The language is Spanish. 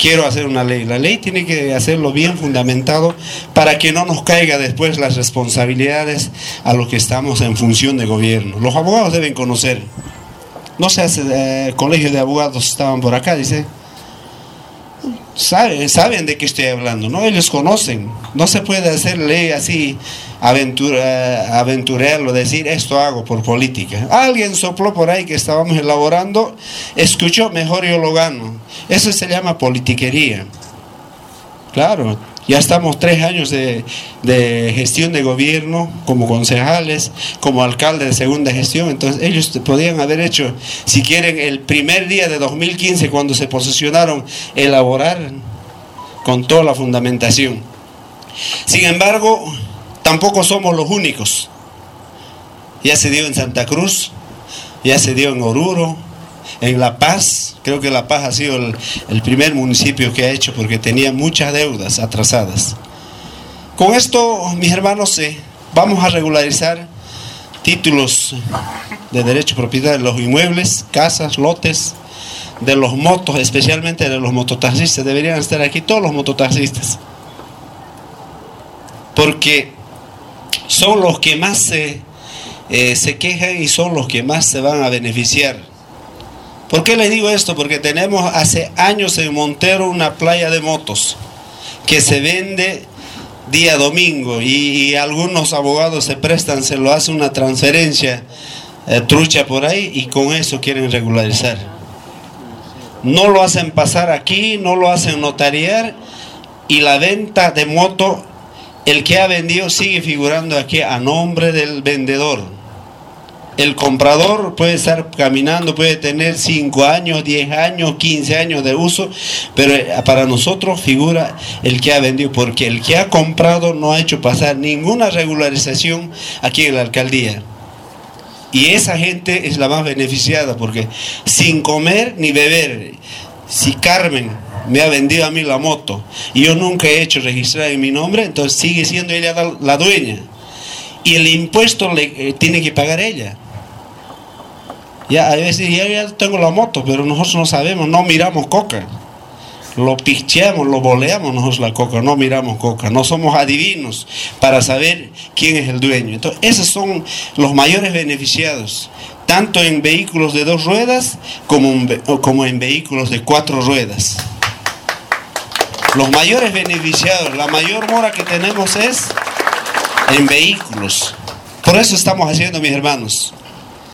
quiero hacer una ley. La ley tiene que hacerlo bien fundamentado para que no nos caiga después las responsabilidades a los que estamos en función de gobierno. Los abogados deben conocer. No se hace, eh, colegio de abogados estaban por acá, dice. Saben, saben de qué estoy hablando, ¿no? Ellos conocen. No se puede hacer ley así, aventura, aventurarlo, decir esto hago por política. Alguien sopló por ahí que estábamos elaborando, escuchó, mejor yo lo gano. Eso se llama politiquería. Claro, ya estamos tres años de, gestión de gobierno como concejales, como alcalde de segunda gestión. Entonces ellos podían haber hecho, si quieren, el primer día de 2015 cuando se posicionaron, elaborar con toda la fundamentación. Sin embargo, tampoco somos los únicos. Ya se dio en Santa Cruz, ya se dio en Oruro, en La Paz, creo que La Paz ha sido el, primer municipio que ha hecho porque tenía muchas deudas atrasadas. Con esto, mis hermanos, eh, vamos a regularizar títulos de derecho propiedad de los inmuebles, casas, lotes, de los motos, especialmente de los mototaxistas. Deberían estar aquí todos los mototaxistas. Porque son los que más se, eh, se quejan y son los que más se van a beneficiar ¿Por qué les digo esto? Porque tenemos hace años en Montero una playa de motos que se vende día domingo y, algunos abogados se prestan, se lo hace una transferencia eh, trucha por ahí y con eso quieren regularizar. No lo hacen pasar aquí, no lo hacen notariar y la venta de moto, el que ha vendido sigue figurando aquí a nombre del vendedor el comprador puede estar caminando, puede tener 5 años, 10 años, 15 años de uso, pero eh, para nosotros figura el que ha vendido, porque el que ha comprado no ha hecho pasar ninguna regularización aquí en la alcaldía. Y esa gente es la más beneficiada, porque sin comer ni beber, si Carmen me ha vendido a mí la moto y yo nunca he hecho registrar en mi nombre, entonces sigue siendo ella la dueña. Y el impuesto le eh, tiene que pagar ella. Ya, a veces ya, ya tengo la moto, pero nosotros no sabemos, no miramos coca. Lo picheamos, lo boleamos nosotros la coca, no miramos coca, no somos adivinos para saber quién es el dueño. Entonces, esos son los mayores beneficiados, tanto en vehículos de dos ruedas como como en vehículos de cuatro ruedas. Los mayores beneficiados, la mayor mora que tenemos es en vehículos. Por eso estamos haciendo, mis hermanos,